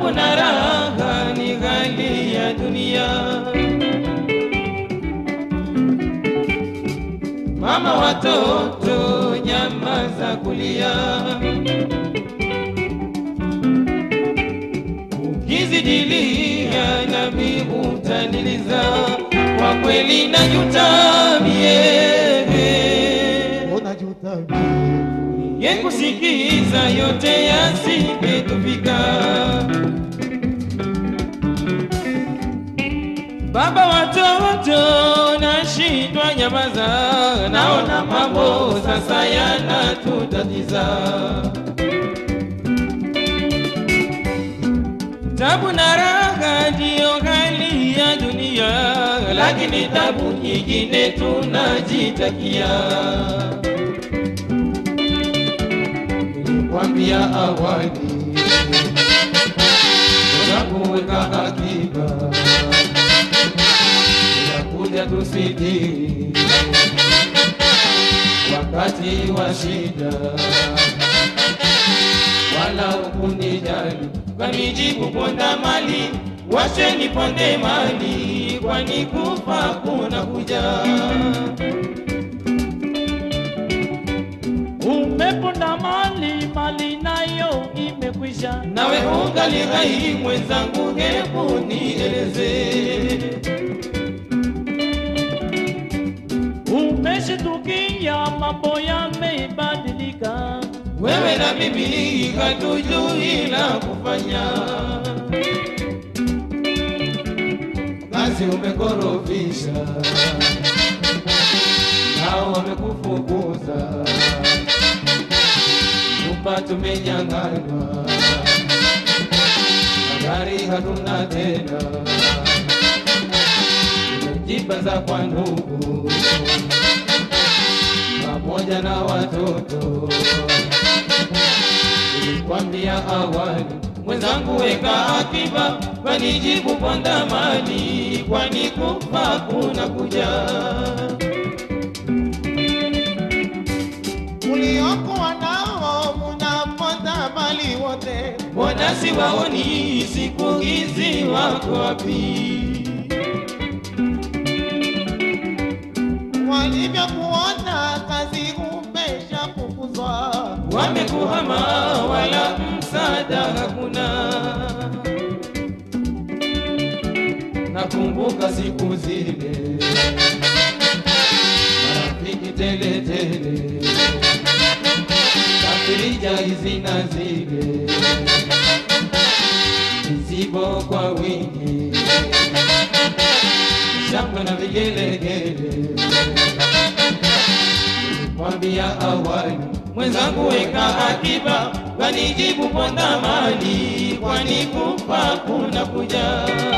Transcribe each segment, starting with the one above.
tabu na raha ni ghali ya dunia. Mama watoto, nyama za kulia, ukizidilia nami utaniliza. Kwa kweli najuta mie unajuta ye kusikiza yote yasingetufika. Baba watoto, nashindwa nyamaza, naona mambo sasa yanatutatiza. Tabu na raha ndiyo hali ya dunia, lakini tabu nyingine tunajitakia. Nilikwambia awali unakuweka akiba unakuja wakati wa shida wala ukunijali Kanijibu ponda mali, wache niponde mali, kwani kufa kuna kuja. Umeponda mali, mali nayo imekwisha. Nawe ungali hai mwenzangu, hebu nieleze, Umeshitukia mambo yameibadilika. wewe na mimi hatujui la kufanya. kazi umekorofisha. Nao wamekufukuza. Nyumba tumenyang'anywa. Magari hatuna tena. Tumejibaza kwa ndugu pamoja na watoto nilikwambia awali Mwenzangu weka akiba, kanijibu ponda mali, kwani kufa kuna kuja. nao munaponda mali wote Mbona siwaoni siku hizi wako wapi? Walivyokuona kazi umeshafukuzwa Wamekuhama wala msaada hakuna. nakumbuka siku zile. Marafiki tele tele. Hizi na zile. Mizigo kwa wingi. Shangwe na vigelegele kwambia awali Mwenzangu weka akiba, wanijibu kwa mali, kwani kufa kuna kuja.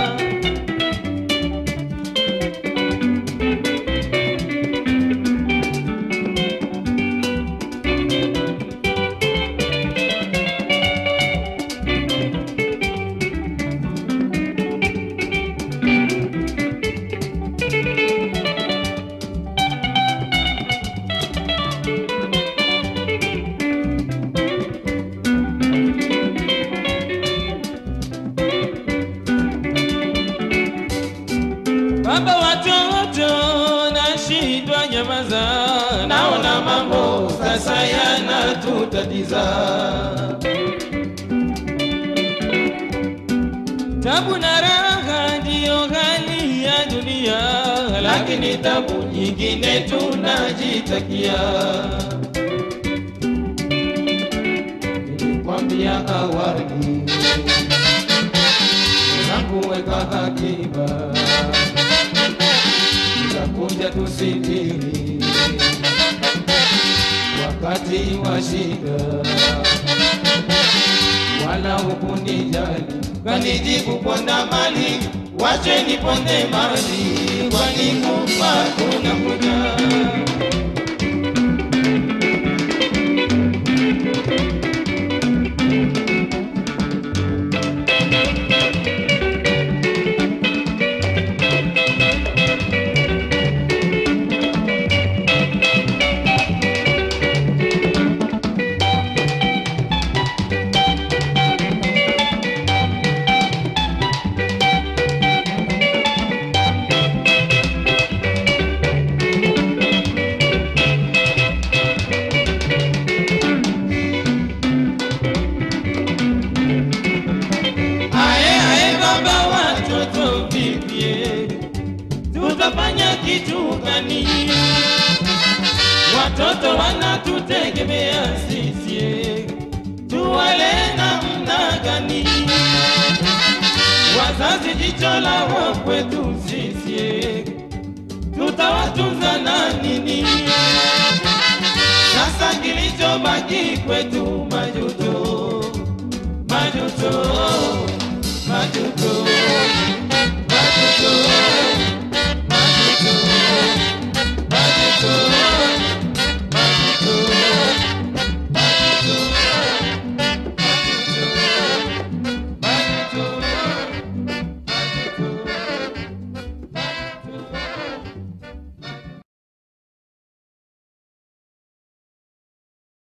Naona mambo sasa yanatutatiza. Tabu na raha ndiyo hali ya dunia, lakini tabu nyingine tunajitakia. nilikwambia awali zangu weka akiba itakuja tusitiri wakati wa shida wala hukunijali Kanijibu ponda mali, wache niponde mali, kwani kufa kuna kuja. Watoto wanatutegemea sisi, tuwale namna gani? Wazazi jicho lao kwetu sisi, tutawatunza na nini? Sasa kilichobaki kwetu majuto, majuto, majuto.